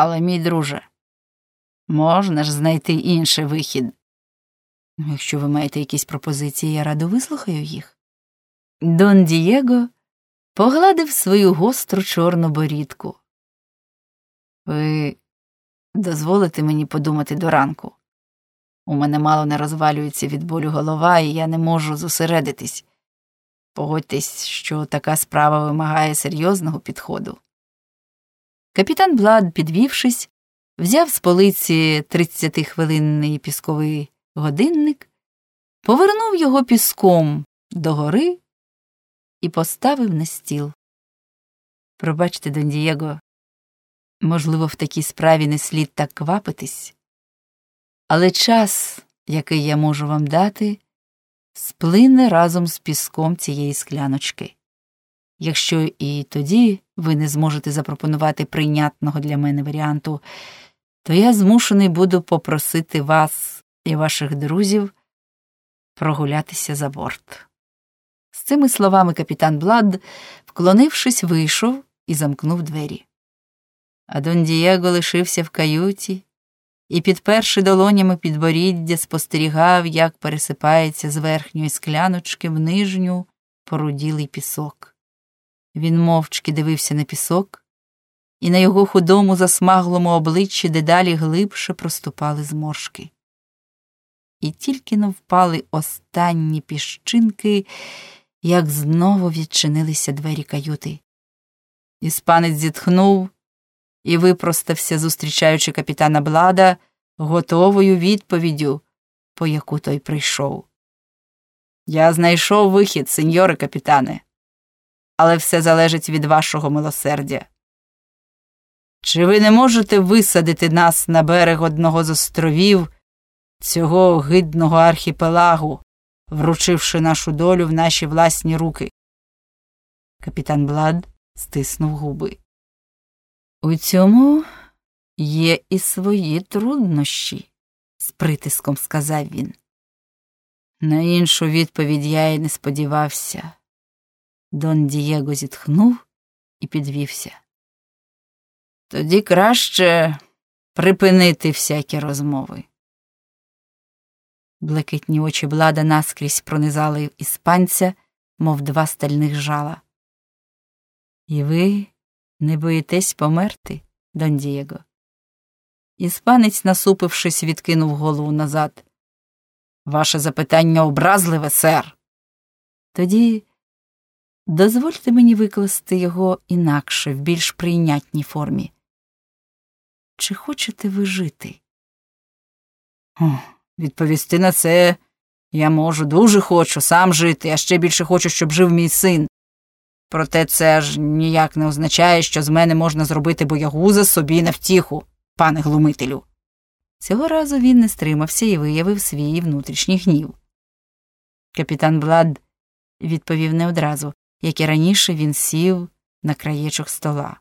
Але, мій друже, можна ж знайти інший вихід. Якщо ви маєте якісь пропозиції, я радо вислухаю їх. Дон Дієго погладив свою гостру чорну борідку. Ви дозволите мені подумати до ранку. У мене мало не розвалюється від болю голова, і я не можу зосередитись. Погодьтесь, що така справа вимагає серйозного підходу. Капітан Блад, підвівшись, взяв з полиці 30-хвилинний пісковий годинник, повернув його піском догори і поставив на стіл. Пробачте, Дон Дієго, можливо, в такій справі не слід так квапитись, але час, який я можу вам дати, сплине разом з піском цієї скляночки. Якщо і тоді ви не зможете запропонувати прийнятного для мене варіанту, то я змушений буду попросити вас і ваших друзів прогулятися за борт. З цими словами капітан Блад, вклонившись, вийшов і замкнув двері. А Дон Дієго лишився в каюті і, підперши долонями підборіддя, спостерігав, як пересипається з верхньої скляночки в нижню поруділий пісок. Він мовчки дивився на пісок, і на його худому, засмаглому обличчі дедалі глибше проступали зморшки. І тільки но впали останні піщинки, як знову відчинилися двері каюти. Іспанець зітхнув і випростався, зустрічаючи капітана Блада, готовою відповіддю, по яку той прийшов. Я знайшов вихід, сеньоре капітане, але все залежить від вашого милосердя. Чи ви не можете висадити нас на берег одного з островів цього огидного архіпелагу, вручивши нашу долю в наші власні руки? Капітан Блад стиснув губи. У цьому є і свої труднощі, з притиском сказав він. На іншу відповідь я й не сподівався. Дон Дієго зітхнув і підвівся. Тоді краще припинити всякі розмови. Блакитні очі блада наскрізь пронизали іспанця, мов два стальних жала. І ви не боїтесь померти, Дон Дієго? Іспанець, насупившись, відкинув голову назад. Ваше запитання образливе, сер. Тоді дозвольте мені викласти його інакше, в більш прийнятній формі. Чи хочете ви жити? О, відповісти на це я можу, дуже хочу сам жити, а ще більше хочу, щоб жив мій син. Проте це ж ніяк не означає, що з мене можна зробити боягуза собі на втіху, пане глумителю. Цього разу він не стримався і виявив свій внутрішній гнів. Капітан Блад відповів не одразу, як і раніше він сів на краєчок стола.